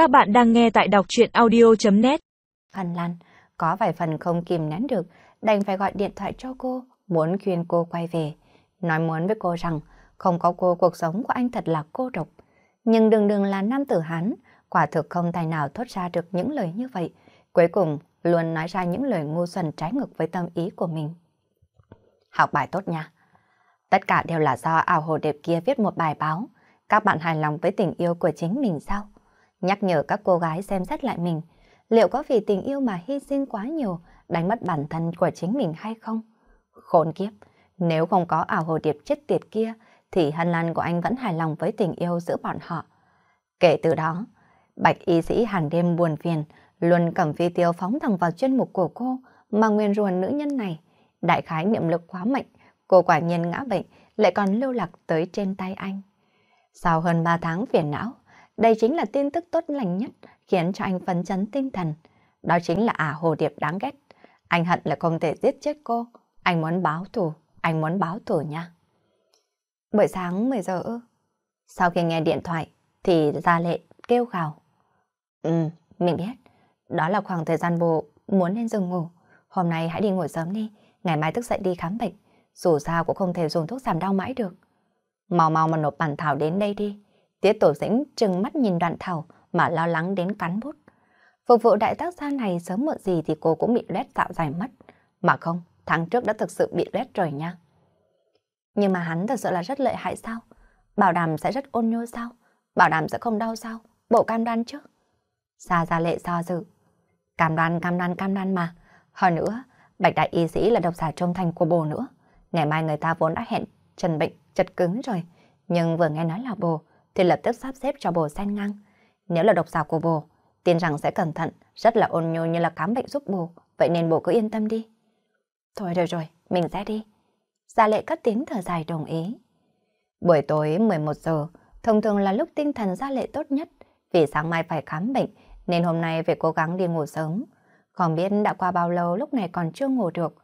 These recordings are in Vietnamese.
Các bạn đang nghe tại đọc chuyện audio.net Phần Lan có vài phần không kìm nén được, đành phải gọi điện thoại cho cô, muốn khuyên cô quay về. Nói muốn với cô rằng không có cô cuộc sống của anh thật là cô độc. Nhưng đường đường là nam tử Hán, quả thực không tài nào thốt ra được những lời như vậy. Cuối cùng luôn nói ra những lời ngu xuẩn trái ngược với tâm ý của mình. Học bài tốt nha. Tất cả đều là do ảo hồ đẹp kia viết một bài báo. Các bạn hài lòng với tình yêu của chính mình sao? Nhắc nhở các cô gái xem xét lại mình. Liệu có vì tình yêu mà hy sinh quá nhiều, đánh mất bản thân của chính mình hay không? Khốn kiếp, nếu không có ảo hồ điệp chết tiệt kia, thì hân lan của anh vẫn hài lòng với tình yêu giữa bọn họ. Kể từ đó, bạch y sĩ hàng đêm buồn phiền, luôn cầm phi tiêu phóng thẳng vào chuyên mục của cô mà nguyên ruồn nữ nhân này. Đại khái niệm lực quá mạnh, cô quả nhiên ngã bệnh, lại còn lưu lạc tới trên tay anh. Sau hơn 3 tháng phiền não, đây chính là tin tức tốt lành nhất khiến cho anh phấn chấn tinh thần. Đó chính là ả hồ điệp đáng ghét. Anh hận là không thể giết chết cô. Anh muốn báo thù, anh muốn báo thù nha. Buổi sáng 10 giờ ư? Sau khi nghe điện thoại thì Gia Lệ kêu gào. Ừ, mình biết. Đó là khoảng thời gian bộ muốn lên giường ngủ. Hôm nay hãy đi ngủ sớm đi, ngày mai thức dậy đi khám bệnh. Dù sao cũng không thể dùng thuốc giảm đau mãi được. Mau mau mà nộp bản thảo đến đây đi. Tiết tổ dĩnh trừng mắt nhìn đoạn thảo mà lo lắng đến cắn bút. Phục vụ đại tác gia này sớm muộn gì thì cô cũng bị lét tạo dài mất. Mà không, tháng trước đã thực sự bị lét rồi nha. Nhưng mà hắn thật sự là rất lợi hại sao? Bảo đảm sẽ rất ôn nhô sao? Bảo đảm sẽ không đau sao? Bộ cam đoan chứ? Xa ra lệ do dự. Cam đoan, cam đoan, cam đoan mà. Hơn nữa, Bạch Đại Y Sĩ là độc giả trung thành của bồ nữa. Ngày mai người ta vốn đã hẹn trần bệnh chật cứng rồi. Nhưng vừa nghe nói là bồ, thì lập tức sắp xếp cho bồ sen ngang. Nếu là độc giả của bồ, tin rằng sẽ cẩn thận, rất là ôn nhu như là khám bệnh giúp bồ, vậy nên bồ cứ yên tâm đi. Thôi được rồi, mình sẽ đi. Gia lệ cất tiếng thở dài đồng ý. Buổi tối 11 giờ, thông thường là lúc tinh thần gia lệ tốt nhất, vì sáng mai phải khám bệnh, nên hôm nay phải cố gắng đi ngủ sớm. Không biết đã qua bao lâu lúc này còn chưa ngủ được.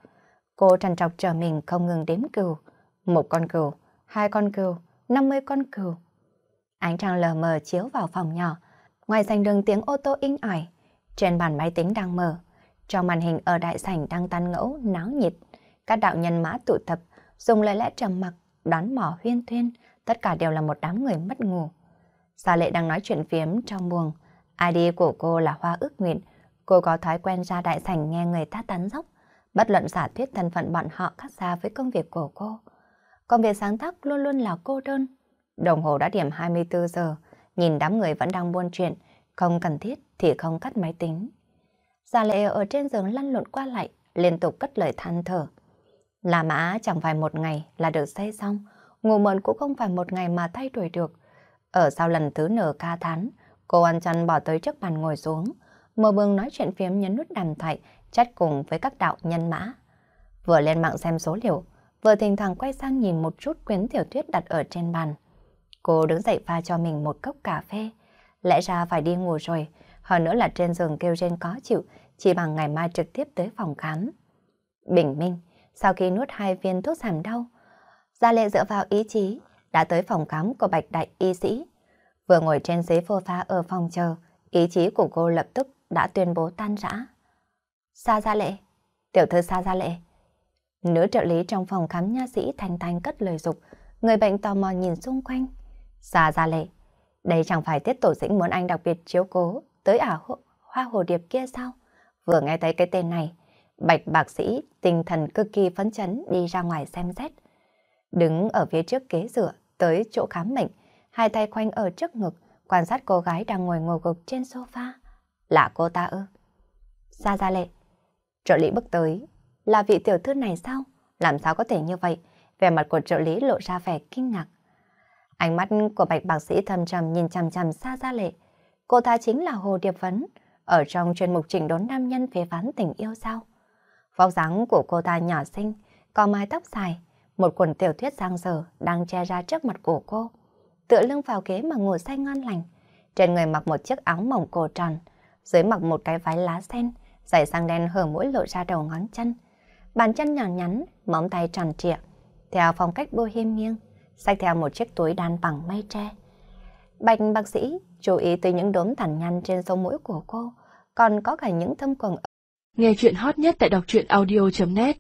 Cô trằn trọc chờ mình không ngừng đếm cừu. Một con cừu, hai con cừu, 50 con cừu. Ánh trăng lờ mờ chiếu vào phòng nhỏ. Ngoài sảnh đường tiếng ô tô in ỏi. Trên bàn máy tính đang mở. Trong màn hình ở đại sảnh đang tan ngẫu, náo nhiệt. Các đạo nhân mã tụ tập, dùng lời lẽ trầm mặc, đoán mỏ huyên thuyên. Tất cả đều là một đám người mất ngủ. Gia lệ đang nói chuyện phiếm trong buồng. ID của cô là Hoa ước nguyện. Cô có thói quen ra đại sảnh nghe người ta tán dốc. Bất luận giả thuyết thân phận bọn họ khác xa với công việc của cô. Công việc sáng tác luôn luôn là cô đơn. Đồng hồ đã điểm 24 giờ, nhìn đám người vẫn đang buôn chuyện, không cần thiết thì không cắt máy tính. Gia lệ ở trên giường lăn lộn qua lại, liên tục cất lời than thở. Là mã chẳng phải một ngày là được xây xong, ngủ mượn cũng không phải một ngày mà thay đổi được. Ở sau lần thứ nở ca thán, cô ăn chăn bỏ tới trước bàn ngồi xuống, mở bừng nói chuyện phiếm nhấn nút đàm thoại, chat cùng với các đạo nhân mã. Vừa lên mạng xem số liệu, vừa thỉnh thoảng quay sang nhìn một chút quyển tiểu thuyết đặt ở trên bàn. Cô đứng dậy pha cho mình một cốc cà phê. Lẽ ra phải đi ngủ rồi, hơn nữa là trên giường kêu trên có chịu, chỉ bằng ngày mai trực tiếp tới phòng khám. Bình minh, sau khi nuốt hai viên thuốc giảm đau, Gia Lệ dựa vào ý chí, đã tới phòng khám của Bạch Đại Y Sĩ. Vừa ngồi trên ghế phô pha ở phòng chờ, ý chí của cô lập tức đã tuyên bố tan rã. Sa Gia Lệ, tiểu thư Sa Gia Lệ. Nữ trợ lý trong phòng khám nha sĩ thanh thanh cất lời dục, người bệnh tò mò nhìn xung quanh. Sa Gia Lệ, đây chẳng phải tiết tổ dĩnh muốn anh đặc biệt chiếu cố tới ả hồ, hoa hồ điệp kia sao? Vừa nghe thấy cái tên này, bạch bác sĩ tinh thần cực kỳ phấn chấn đi ra ngoài xem xét. Đứng ở phía trước kế dựa tới chỗ khám bệnh, hai tay khoanh ở trước ngực, quan sát cô gái đang ngồi ngồi gục trên sofa. Là cô ta ư? Sa Gia Lệ. Trợ lý bước tới. Là vị tiểu thư này sao? Làm sao có thể như vậy? Vẻ mặt của trợ lý lộ ra vẻ kinh ngạc. Ánh mắt của bạch bác sĩ thầm trầm nhìn chằm chằm xa xa Lệ. Cô ta chính là Hồ Điệp Vấn, ở trong chuyên mục chỉnh đốn nam nhân phê phán tình yêu sao? Vóc dáng của cô ta nhỏ xinh, có mái tóc dài, một quần tiểu thuyết giang dở đang che ra trước mặt của cô. Tựa lưng vào ghế mà ngồi say ngon lành. Trên người mặc một chiếc áo mỏng cổ tròn, dưới mặc một cái váy lá sen, giày sang đen hở mũi lộ ra đầu ngón chân. Bàn chân nhỏ nhắn, móng tay tròn trịa, theo phong cách bohemian, xách theo một chiếc túi đan bằng mây tre. Bạch bác sĩ chú ý tới những đốm tàn nhăn trên sống mũi của cô, còn có cả những thâm quầng. Nghe chuyện hot nhất tại đọc truyện audio.net